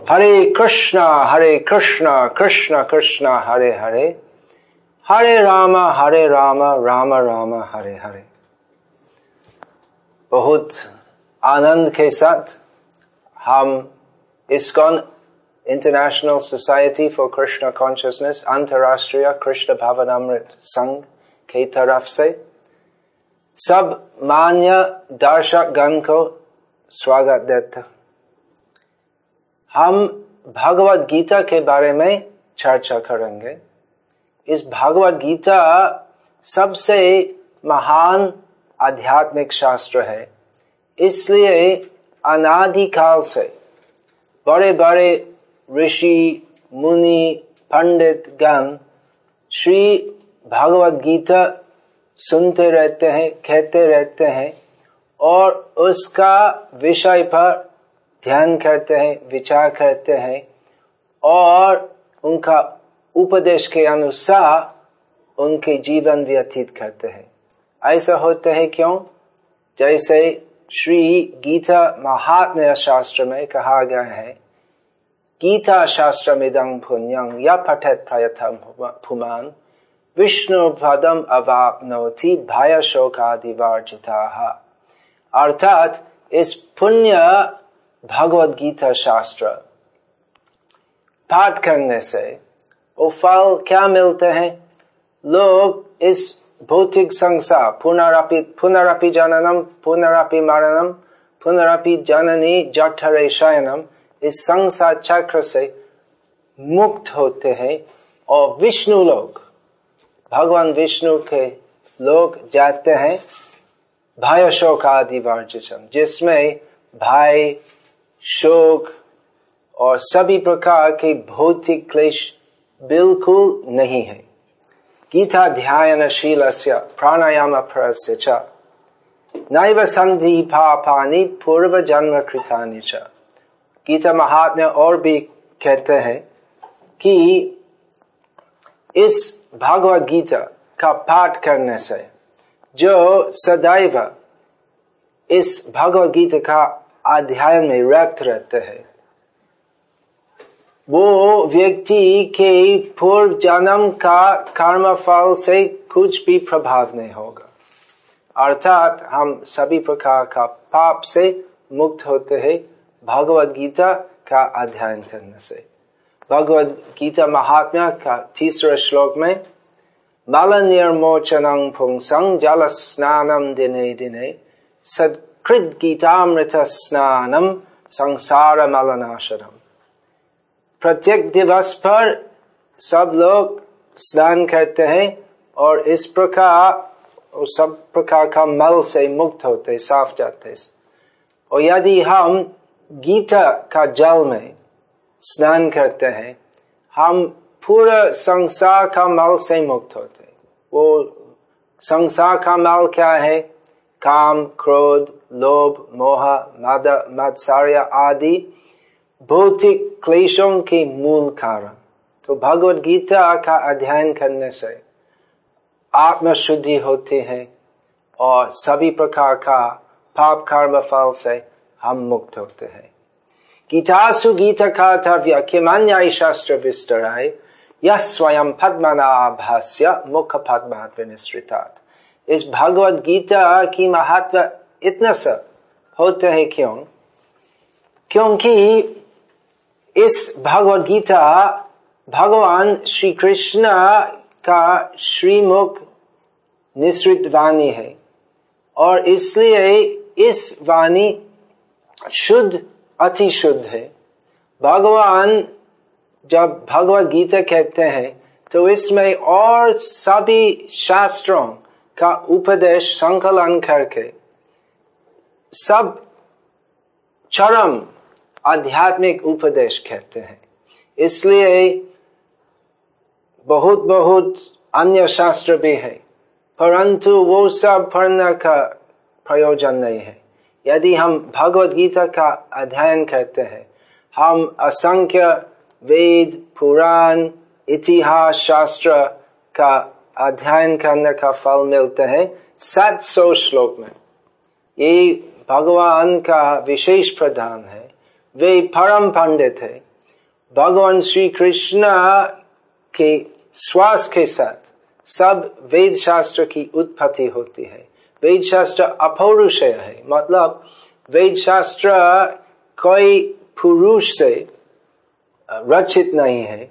हरे कृष्णा हरे कृष्णा, कृष्ण कृष्ण, हरे हरे। हरे राम हरे राम राम राम, हरे हरे। बहुत आनंद के साथ हम ISKCON international society for Krishna consciousness अंतरराष्ट्रीय कृष्ण भावनामृत संघ की तरफ़ से सब मान्य दर्शक गण को स्वागत देता हम भगवत गीता के बारे में चर्चा करेंगे। इस भगवत गीता सबसे महान आध्यात्मिक शास्त्र है। इसलिए अनादिकाल से बड़े बड़े ऋषि, मुनि, पंडित गण श्री भगवत गीता सुनते रहते हैं, कहते रहते हैं और उसका विषय पर ध्यान करते हैं, विचार करते हैं और उनका उपदेश के अनुसार उनके जीवन व्यतीत करते हैं। ऐसा होते हैं क्यों? जैसे श्री गीता महात्म्य शास्त्र में कहा गया है, गीता शास्त्र मिदं पुण्यं या पठत प्रयथम पुमान विष्णु पदम अवापनोति भय शोकादिवर्जिता अर्थात इस पुण्य भगवत गीता शास्त्र पाठ करने से वो फल क्या मिलते हैं लोग इस भौतिक संसार पुनरअपि पुनरअपि जननम पुनरअपि मरणम पुनरअपि जननी जठरे शयनम इस संसार चक्र से मुक्त होते हैं और विष्णु लोग भगवान विष्णु के लोग जाते हैं भाई अशोक आदि वर्जिशन जिसमें भाई शोक और सभी प्रकार के भौतिक क्लेश बिल्कुल नहीं है। गीता ध्यान शील प्राणायाम च। नैव संधि पापानी पूर्व जन्म कृतानि च। गीता महात्म्य और भी कहते हैं कि इस भगवत गीता का पाठ करने से जो सदैव इस भगवत गीता का अध्याय में व्यक्त रहते हैं। वो व्यक्ति के पूर्व जन्म का कर्म फल से कुछ भी प्रभाव नहीं होगा। अर्थात हम सभी प्रकार का पाप से मुक्त होते हैं भगवत गीता का अध्ययन करने से। भगवत गीता महात्मा का तीसरे श्लोक में मल निर्मोचन पुंसंग जल स्नानम दिने दिने सद कृत गीतामृत स्नानम संसार मलनाशनम प्रत्येक दिवस पर सब लोग स्नान करते हैं और इस प्रकार सब प्रकार का मल से मुक्त होते साफ़ जाते और यदि हम गीता का जल में स्नान करते हैं, हम पूरा संसार का मल से मुक्त होते वो संसार का मल क्या है? काम, क्रोध लोभ, मोह मद मत्सार्य आदि भौतिक क्लेशों के मूल कारण। तो भगवत गीता का अध्ययन करने से आत्म शुद्धि होती है और सभी प्रकार का पाप कर्म फल से हम मुक्त होते हैं। गीता का था व्याख्यमान्याय शास्त्र विस्तराय यह स्वयं पद्मनाभास्य मुख पद्मात्म निश्रितात इस भगवत गीता की महत्व इतना सा होता है क्यों? क्योंकि इस भगवत गीता भगवान श्री कृष्ण का श्रीमुख निश्रित वाणी है। और इसलिए इस वाणी शुद्ध, अति शुद्ध है। भगवान जब भगवत गीता कहते हैं तो इसमें और सभी शास्त्रों का उपदेश संकलन करके सब चरम आध्यात्मिक उपदेश कहते हैं। इसलिए बहुत बहुत अन्य शास्त्र भी है, परंतु वो सब पढ़ने का प्रयोजन नहीं है। यदि हम भगवत गीता का अध्ययन करते हैं, हम असंख्य वेद, पुराण, इतिहास, शास्त्र का अध्ययन करने का फल मिलते हैं, सात सौ श्लोक में। ये भगवान का विशेष प्रधान है। वे परम पंडित है। भगवान श्री कृष्ण के श्वास के साथ सब वेद शास्त्र की उत्पत्ति होती है। वेद शास्त्र अपौरुषय है। मतलब वेद शास्त्र कोई पुरुष से रचित नहीं है।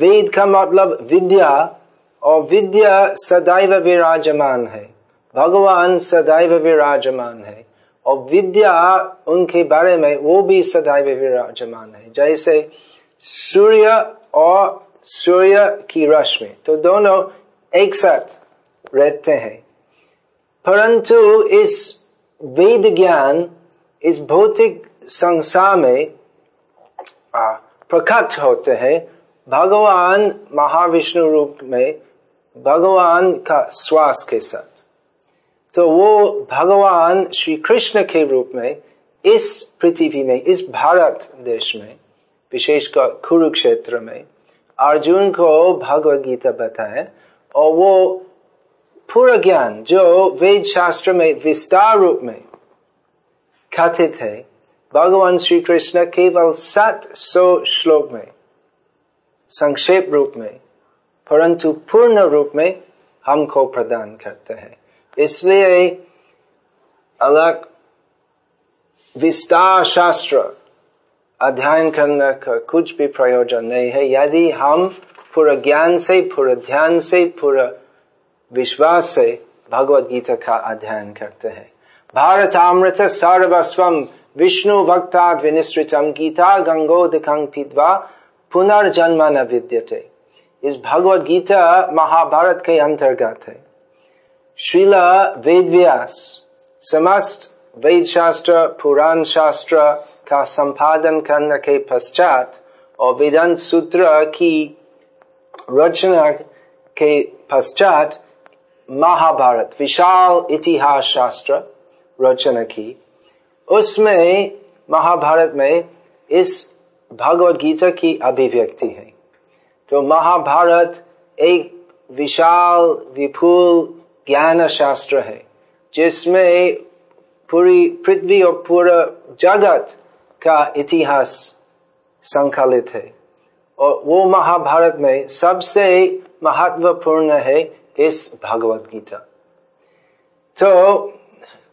वेद का मतलब विद्या और विद्या सदैव विराजमान है। भगवान सदैव विराजमान है और विद्या उनके बारे में वो भी सदैव विराजमान है। जैसे सूर्य और सूर्य की रश्मि तो दोनों एक साथ रहते हैं। परंतु इस वेद ज्ञान, इस भौतिक संसार में प्रकट होते हैं। भगवान महाविष्णु रूप में भगवान का श्वास के साथ। तो वो भगवान श्री कृष्ण के रूप में, इस पृथ्वी में, इस भारत देश में विशेषकर कुरुक्षेत्र में, अर्जुन को भगवत गीता बताए, और वो पूरा ज्ञान जो वेद शास्त्र में विस्तार रूप में कथित है, भगवान श्री कृष्ण केवल सात सौ श्लोक में, संक्षेप रूप में, परंतु पूर्ण रूप में हमको प्रदान करते हैं। इसलिए अलग विस्तार शास्त्र अध्ययन करने का कुछ भी प्रयोजन नहीं है। यदि हम पूरा ज्ञान से, पूरा ध्यान से, पूरा विश्वास से भगवत गीता का अध्ययन करते हैं। भारत अमृत सर्वस्वम विष्णु भक्ता विनिश्रितम गीता गंगोदकं पीतवा पुनर्जन्म न विद्यते। इस भगवत गीता महाभारत के अंतर्गत है। वेद व्यास समस्त वेद शास्त्र पुराण शास्त्र का संपादन करने के पश्चात और वेदांत सूत्र की रचना के पश्चात महाभारत विशाल इतिहास शास्त्र रचना की उसमें महाभारत में इस भगवत गीता की अभिव्यक्ति है तो महाभारत एक विशाल विपुल ज्ञान शास्त्र है, जिसमें पूरी पृथ्वी और पूरा जगत का इतिहास संकलित है। और वो महाभारत में सबसे महत्वपूर्ण है इस भगवत गीता। तो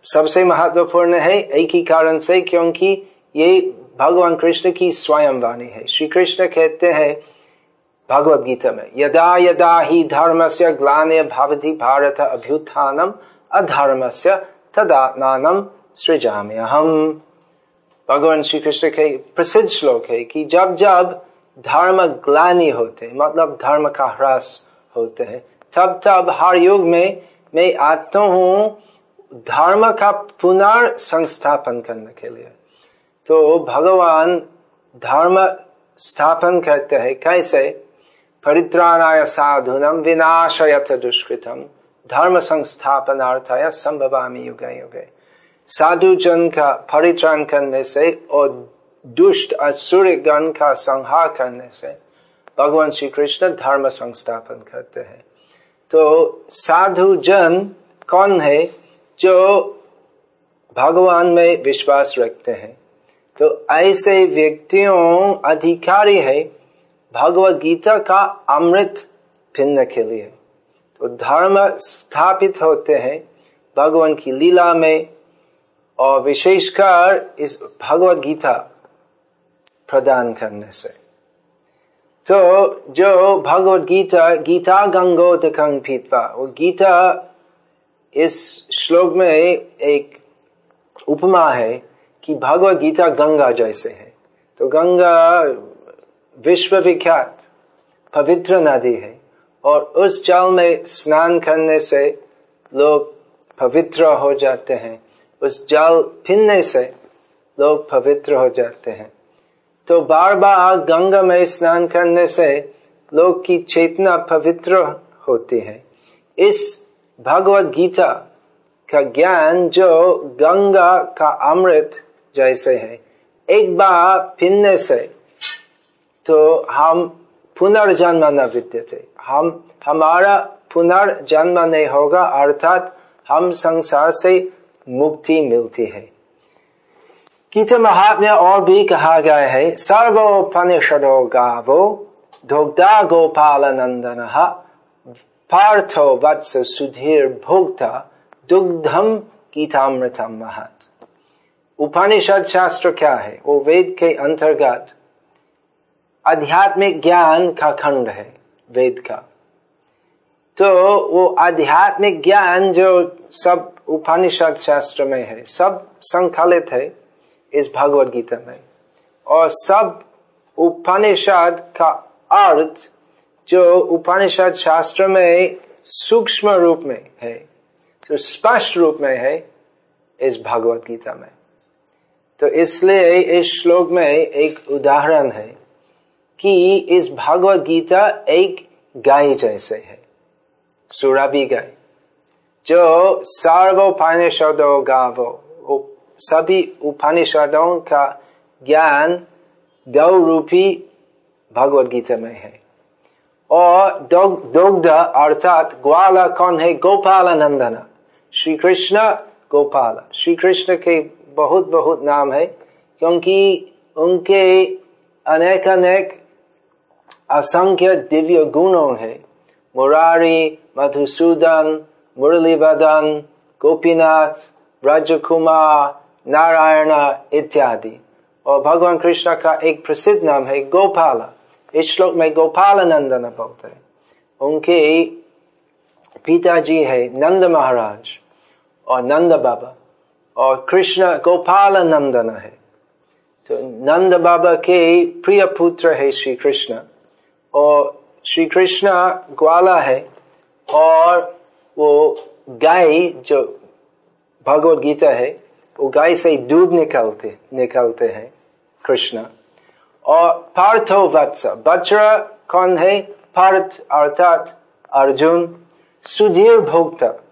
सबसे महत्वपूर्ण है एक ही कारण से, क्योंकि ये भगवान कृष्ण की स्वयं वाणी है। श्री कृष्ण कहते हैं भगवत गीता में, यदा यदा ही धर्म से ग्लाने भवती भारत अभ्युत्थानम अधर्म से तदात्मान सृजाम्य हम भगवान श्री कृष्ण के प्रसिद्ध श्लोक है कि जब जब धर्म ग्लानी होते मतलब धर्म का ह्रास होते हैं, तब तब हर युग में मैं आता हूँ धर्म का पुनर्संस्थापन करने के लिए। तो भगवान धर्म स्थापन करते हैं, कैसे? परित्राणाय साधुनम विनाशयत दुष्कृतम धर्म संस्थापनार्थाय संभवामी युगे युगे। साधु जन का परित्राण करने से और दुष्ट असुर गण का संहार करने से भगवान श्री कृष्ण धर्म संस्थापन करते हैं। तो साधु जन कौन है जो भगवान में विश्वास रखते हैं? तो ऐसे व्यक्तियों अधिकारी है भगवत गीता का अमृत भिन्न के लिए तो धर्म स्थापित होते हैं भगवान की लीला में और विशेषकर इस भगवत गीता प्रदान करने से। तो जो भगवत गीता गीता गंगो गंगोदकं पीतवा वो गीता इस श्लोक में एक उपमा है कि भगवत गीता गंगा जैसे है। तो गंगा विश्व विख्यात पवित्र नदी है और उस जल में स्नान करने से लोग पवित्र हो जाते हैं। उस जल पीने से लोग पवित्र हो जाते हैं। तो बार बार गंगा में स्नान करने से लोग की चेतना पवित्र होती है। इस भगवत गीता का ज्ञान जो गंगा का अमृत जैसे है, एक बार पीने से तो हम पुनर्जन्म न विद्यते हम, हमारा पुनर्जन्म नहीं होगा अर्थात हम संसार से मुक्ति मिलती है। गीता महात्म्य और भी कहा गया है सर्वोपनिषदो गावो दुग्धा गोपाल नंदन पार्थो वत्स सुधीर भोक्ता दुग्धम गीतामृतम महत। उपनिषद शास्त्र क्या है? वो वेद के अंतर्गत आध्यात्मिक ज्ञान का खंड है, वेद का। तो वो आध्यात्मिक ज्ञान जो सब उपनिषद शास्त्र में है, सब संकलित है इस भगवत गीता में। और सब उपनिषद का अर्थ जो उपनिषद शास्त्र में सूक्ष्म रूप में है, जो स्पष्ट रूप में है इस भगवत गीता में। तो इसलिए इस श्लोक में एक उदाहरण है। कि इस भगवत गीता एक गाय जैसे है, सुराबी गाय, जो सर्वोपनिषदों गावो सभी उपनिषदों का ज्ञान गौ रूपी भगवत गीता में है। और दुग्ध अर्थात ग्वाला कौन है? गोपाल नंदन श्री कृष्ण गोपाल। श्री कृष्ण के बहुत बहुत नाम है, क्योंकि उनके अनेक अनेक असंख्य दिव्य गुणों है। मुरारी, मधुसूदन मुरलीवदन गोपीनाथ राजकुमार नारायण इत्यादि। और भगवान कृष्ण का एक प्रसिद्ध नाम है गोपाल। इस श्लोक में गोपाल नंदन बोलते हैं। उनके पिताजी है नंद महाराज और नंद बाबा। और कृष्ण गोपाल नंदन है। तो नंद बाबा के प्रिय पुत्र है श्री कृष्ण। और श्री कृष्ण ग्वाला है और वो गाय जो भगवत गीता है, वो गाय से दूध निकलते निकलते हैं कृष्ण। और पार्थो वत्स वज्र कौन है? पार्थ अर्थात अर्जुन, सुधीर भोक्ता।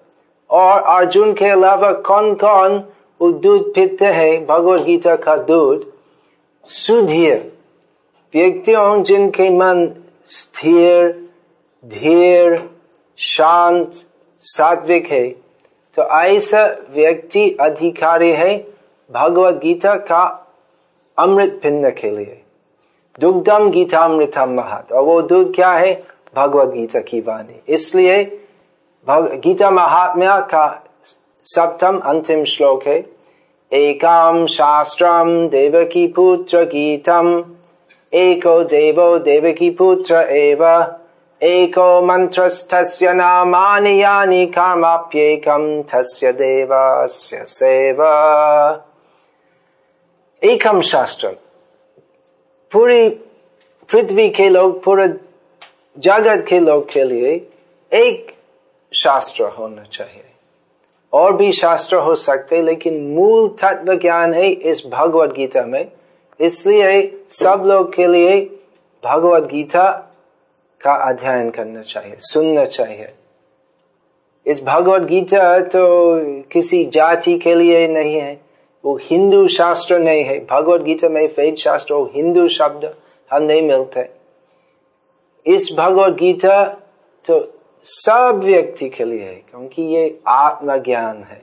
और अर्जुन के अलावा कौन कौन वो दूध पीते हैं? भगवत गीता का दूध सुधीर। व्यक्तियों जिनके मन स्थिर, धीर, शांत, सात्विक है। तो ऐसा व्यक्ति अधिकारी है, भगवत गीता का अमृत पिंड के लिए। दुग्धम गीतामृतम महत। और वो दूध क्या है? भगवत गीता की वाणी। इसलिए गीता महात्म्य का सप्तम, अंतिम श्लोक है एकम शास्त्रम देवकी पुत्र गीतम। एको देवो देवकी पुत्र एव। एको मंत्रस्थस्य नामानि यानि कर्माप्येकं तस्य देवस्य सेवा। एकम शास्त्र पूरी पृथ्वी के लोग, पूरे जगत के लोग के लिए एक शास्त्र होना चाहिए। और भी शास्त्र हो सकते लेकिन मूल तत्व ज्ञान है इस भगवत गीता में इसलिए सब लोग के लिए भगवत गीता का अध्ययन करना चाहिए, सुनना चाहिए। इस भगवत गीता तो किसी जाति के लिए नहीं है, वो हिंदू शास्त्र नहीं है। भगवत गीता में वेद शास्त्र हिंदू शब्द हम नहीं मिलते। इस भगवत गीता तो सब व्यक्ति के लिए है, क्योंकि ये आत्मज्ञान है।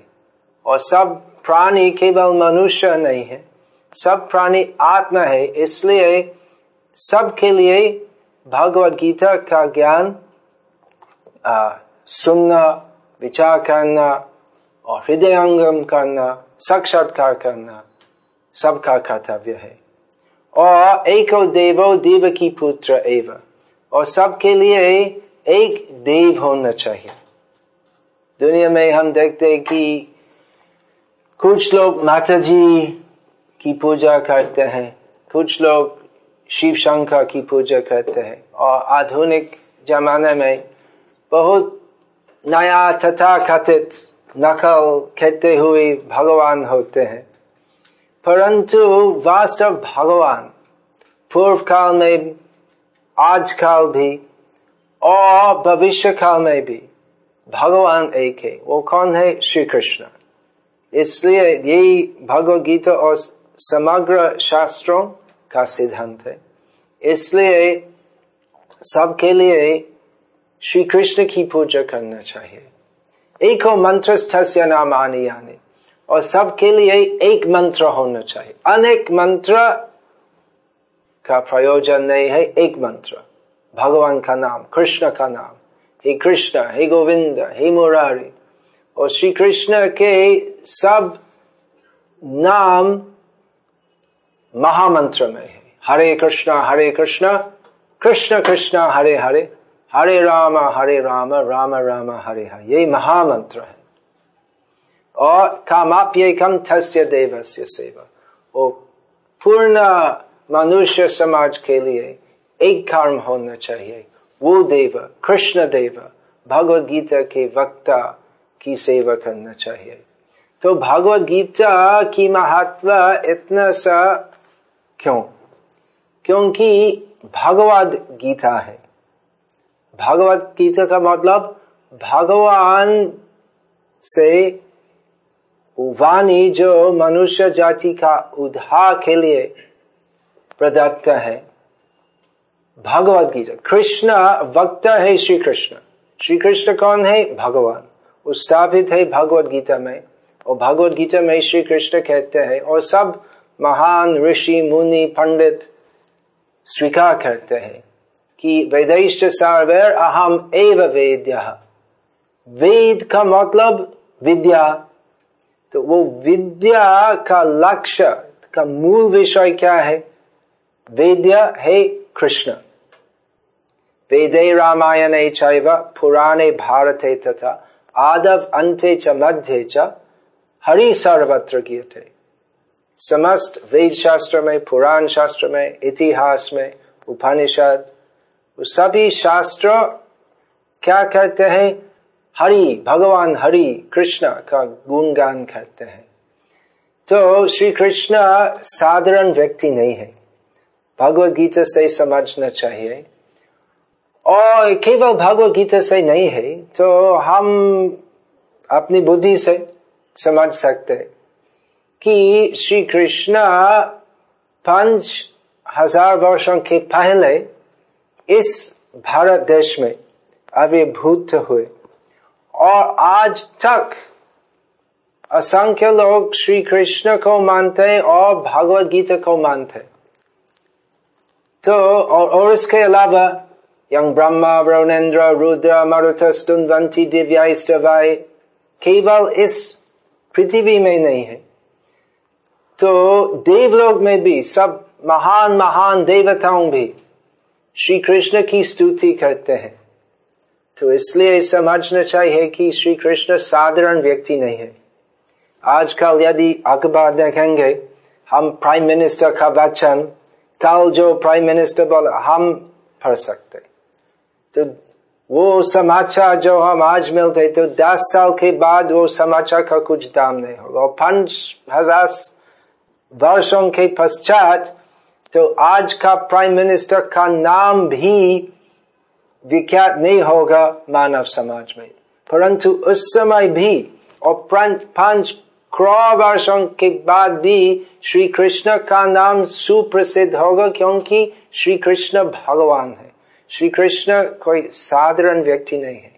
और सब प्राणी केवल मनुष्य नहीं है। सब प्राणी आत्मा है, इसलिए सबके लिए भगवत गीता का ज्ञान सुनना, विचार करना और हृदयंगम करना, साक्षात्कार करना सबका कर्तव्य है। और एक देवो, देव की पुत्र एवं। और सबके लिए एक देव होना चाहिए। दुनिया में हम देखते हैं कि कुछ लोग माता जी की पूजा करते हैं। कुछ लोग शिव शंकर की पूजा करते हैं। और आधुनिक जमाने में बहुत नया तथा कथित नकल कहते हुए भगवान होते हैं। परंतु वास्तव भगवान पूर्व काल में आज काल भी, और भविष्य काल में भी भगवान एक है। वो कौन है? श्री कृष्ण। इसलिए यही भगवत गीता और समग्र शास्त्रों का सिद्धांत है। इसलिए सबके लिए श्री कृष्ण की पूजा करना चाहिए। एको मंत्र नाम आने आने और सबके लिए एक मंत्र होना चाहिए। अनेक मंत्र का प्रयोजन नहीं है, एक मंत्र। भगवान का नाम, कृष्ण का नाम, हे कृष्ण, हे गोविंद, हे मुरारी। और श्री कृष्ण के सब नाम महामंत्र में है। हरे कृष्णा हरे कृष्णा, कृष्ण कृष्ण, हरे हरे हरे राम हरे राम राम राम, हरे हरे। ये महामंत्र है। और कामाप्यकम थस्य देवस्य सेवा। वो पूर्ण मनुष्य समाज के लिए एक कर्म होना चाहिए। वो देव, कृष्ण देव भगवत गीता के वक्ता की सेवा करना चाहिए। तो भगवत गीता की महत्व इतना सा क्यों? क्योंकि भगवत गीता है। भगवत गीता का मतलब भगवान से वाणी जो मनुष्य जाति का उद्धार के लिए प्रदत्त है। भगवत गीता, कृष्ण वक्ता है श्री कृष्ण श्री कृष्ण कौन है? भगवान। स्थापित है भगवत गीता में। और भगवत गीता में श्री कृष्ण कहते हैं और सब महान ऋषि, मुनि, पंडित स्वीकार करते हैं कि वेदिष्ट सार्वेर अहम एव वेद्य। वेद का मतलब विद्या। तो वो विद्या का लक्ष्य, का मूल विषय क्या है? वेद्य है कृष्ण। वेदे रामायण चैव, पुराणे भारते तथा आदव अंते च मध्य च, हरि सर्वत्र थे समस्त वेद शास्त्र में पुराण शास्त्र में इतिहास में, उपनिषद सभी शास्त्र क्या करते हैं? हरि, भगवान हरि, कृष्ण का गुणगान करते हैं। तो श्री कृष्ण साधारण व्यक्ति नहीं है। भगवत गीता से समझना चाहिए। और केवल भगवत गीता से नहीं है तो हम अपनी बुद्धि से समझ सकते कि श्री कृष्ण पाँच हज़ार वर्षों के पहले इस भारत देश में आविर्भूत हुए। और आज तक असंख्य लोग श्री कृष्ण को मानते हैं और भगवत गीता को मानते हैं। तो और, और इसके अलावा यंग ब्रह्मा वरुणेन्द्र रुद्र मरुथ स्तुनवंती दिव्या केवल इस पृथ्वी में नहीं है। तो देवलोक में भी, सब महान महान देवताओं भी श्री कृष्ण की स्तुति करते हैं। तो इसलिए समझना चाहिए कि श्री कृष्ण साधारण व्यक्ति नहीं है। आजकल यदि अखबार देखेंगे, हम प्राइम मिनिस्टर का वचन, कल जो प्राइम मिनिस्टर बोला, हम पढ़ सकते। तो वो समाचार जो हम आज मिलते तो दस साल के बाद वो समाचार का कुछ दाम नहीं होगा। और पाँच हज़ार वर्षों के पश्चात तो आज का प्राइम मिनिस्टर का नाम भी विख्यात नहीं होगा मानव समाज में। परंतु उस समय भी और पाँच करोड़ वर्षों के बाद भी श्री कृष्ण का नाम सुप्रसिद्ध होगा क्योंकि श्री कृष्ण भगवान है। श्री कृष्ण कोई साधारण व्यक्ति नहीं है।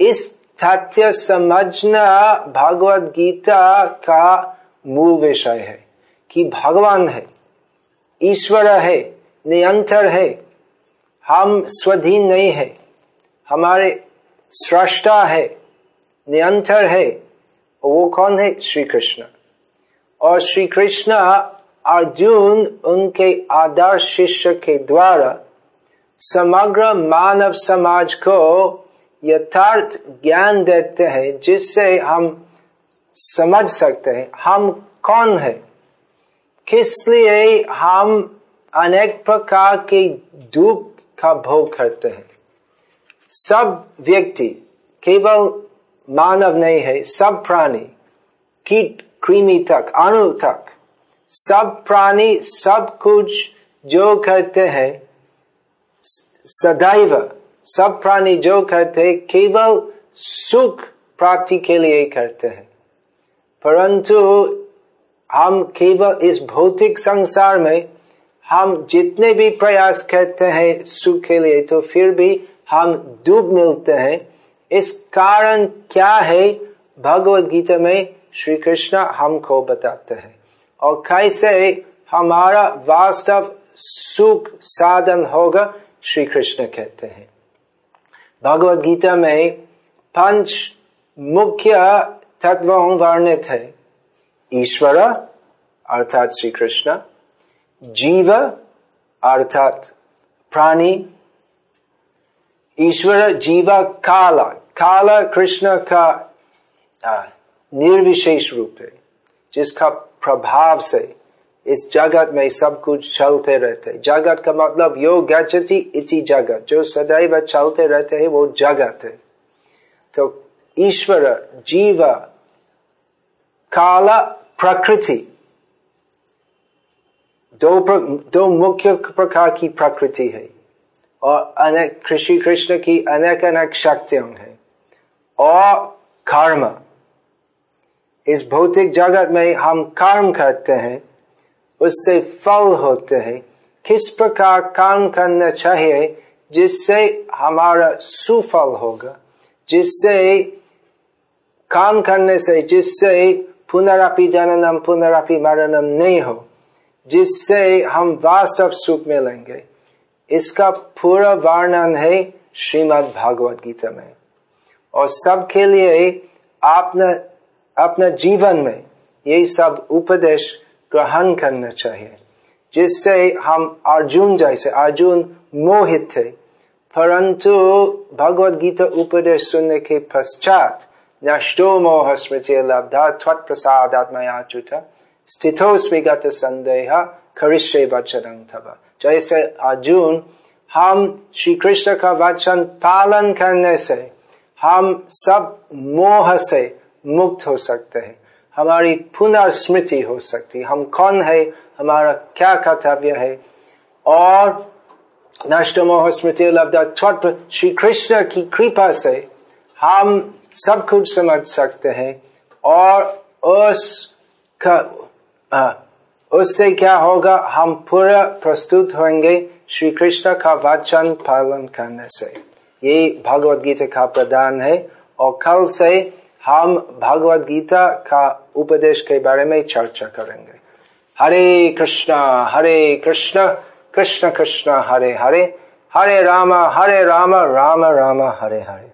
इस तथ्य समझना भगवत गीता का मूल विषय है। कि भगवान है, ईश्वर है नियंत्र है, हम स्वधीन नहीं है, हमारे सृष्टा है नियंत्र है, वो कौन है? श्री कृष्ण और श्री कृष्ण अर्जुन उनके आदर्श शिष्य के द्वारा समग्र मानव समाज को यथार्थ ज्ञान देते हैं, जिससे हम समझ सकते हैं, हम कौन है? किस लिए हम अनेक प्रकार के दुख का भोग करते हैं? सब व्यक्ति केवल मानव नहीं है, सब प्राणी, कीट, कृमि तक, अणु तक, सब प्राणी, सब कुछ जो करते हैं, सदैव सब प्राणी जो करते हैं, केवल सुख प्राप्ति के लिए करते हैं। परंतु हम केवल इस भौतिक संसार में हम जितने भी प्रयास करते हैं सुख के लिए तो फिर भी हम दुख मिलते हैं। इस कारण क्या है? भगवत गीता में श्री कृष्ण हमको बताते हैं। और कैसे हमारा वास्तव सुख साधन होगा श्री कृष्ण कहते हैं। भगवत गीता में पंच मुख्य तत्वों वर्णित है। ईश्वर अर्थात श्री कृष्ण जीव अर्थात प्राणी ईश्वर जीव काला काला कृष्ण का निर्विशेष रूप है जिसका प्रभाव से इस जगत में सब कुछ चलते रहते जगत का मतलब यो गति इति जगत जो सदैव चलते रहते हैं वो जगत है तो ईश्वर जीव काला प्रकृति। दो प्र, दो मुख्य प्रकार की प्रकृति है और अनेक कृषि कृष्ण की अनेक अनेक शक्तियाँ हैं। और कर्म। इस भौतिक जगत में हम कर्म करते हैं उससे फल होते हैं। किस प्रकार काम करना चाहिए जिससे हमारा सुफल होगा जिससे काम करने से जिससे पुनरापि जननम पुनरापि मरणम नहीं हो जिससे हम वास्तव सुख मिलेंगे इसका पूरा वर्णन है श्रीमद् भागवत गीता में और सबके लिए अपना अपना जीवन में ये सब उपदेश ग्रहण करना चाहिए। जिससे हम अर्जुन जैसे, अर्जुन मोहित थे। परंतु भगवत गीता उपदेश सुनने के पश्चात नष्टो मोह स्मृति लब्धा, त्वत् प्रसादात्मयाच्युत स्थितो स्वीगत संदेह, करिष्य वचन थब जैसे अर्जुन, हम श्री कृष्ण का वचन पालन करने से, हम सब मोह से मुक्त हो सकते हैं। हमारी पुनर्स्मृति हो सकती। हम कौन है? हमारा क्या कर्तव्य है? और नष्ट मोह स्मृति लब्ध श्री कृष्ण की कृपा से हम सब कुछ समझ सकते हैं और उस का, उससे क्या होगा? हम पूरा प्रस्तुत होंगे श्री कृष्ण का वचन पालन करने से। ये भगवत गीता का प्रदान है और कल से हम भगवत गीता का उपदेश के बारे में चर्चा करेंगे। हरे कृष्णा हरे कृष्ण कृष्ण कृष्ण हरे हरे हरे राम हरे राम राम राम हरे हरे।